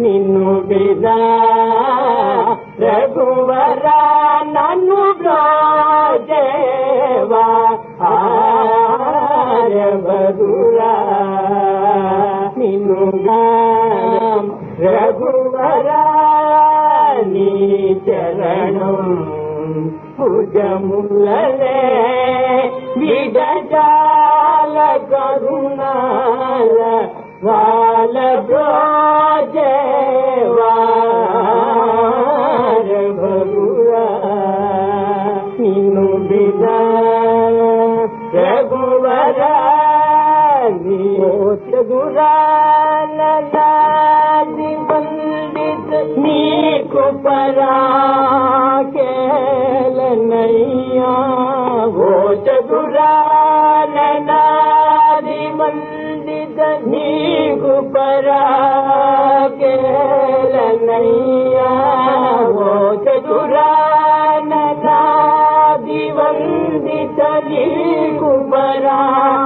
నిన్ను బిదా రఘువర నన్ను బ్రోజేవా రఘురా నిన్ను రఘువర నీ చరణం భుజములే విడజాల కరుణాల వాళ్ళ बुर नदाि पंडित नी का कयल नैया गोति मंडित नी गुपरा कयल नैयांतुरा जी मंडित जी गुबरा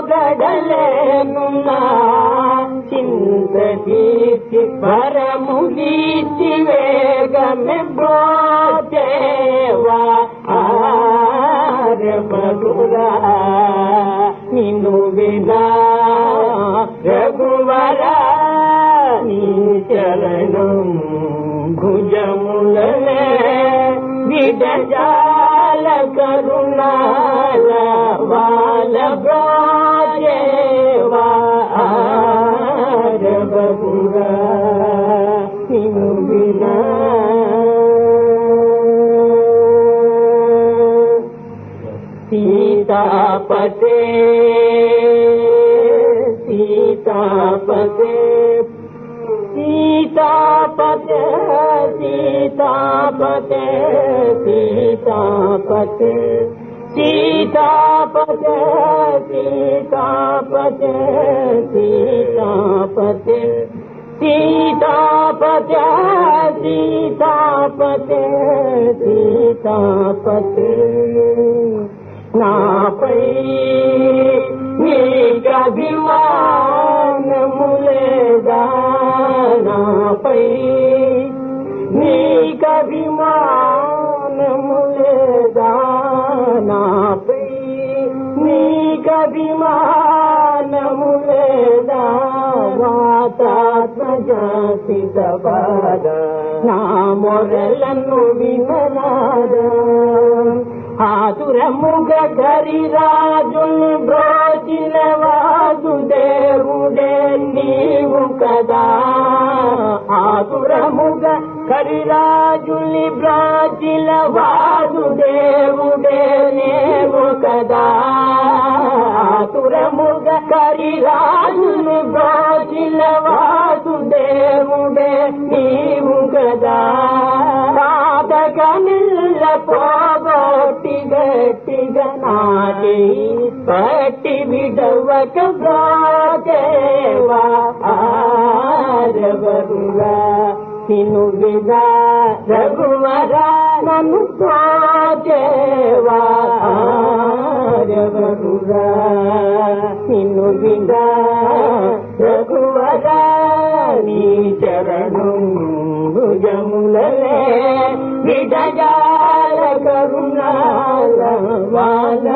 ತೊಡಗಲೇನುನ್ನ ಚಿಂತ ದೀಪ್ತಿ ಪರಮು ಗೀತಿ ವೇಗಮೆ ಗೋದೇವಾ ಬಗುರ ನಿನು ವಿನಾ ರಘುವರ ನೀ ಚರಣ ಭುಜಮುಲನೆ ವಿಡಜಾ सीतापते सीतापते सीतापते सीतापते सीतापते सीतापते सीतापते सीतापते सीतापते सीतापते सीतापते నాపై నీకభిమానము లేదా నాపై నీకభిమానము లేదా నాపై నీకభిమానము లేదా మాతాత్మజాతి నా మొరలను వి ముగ గరి రాజు బ్రోచిన వాదు దేవుడే నీవు కదా. ఆసుర ముగ ఆదురముగ రాజు బ్రాజిల వాదు దేవుడే నీవు కదా. ఆసుర ముగ కరి రాజు కరిరాజుని బ్రాజిల ಎತ್ತಿದ ನಾಟಿ ಪಟ್ಟಿ ಬಿಡವಕ ಬರುವ ತಿನ್ನುವಿದ ರಘುವರ ನನು ಬರುವ ತಿನ್ನುವಿದ ರಘುವರ ನೀ ಚರಣು భుజములే విడజాల కరుణా भगवान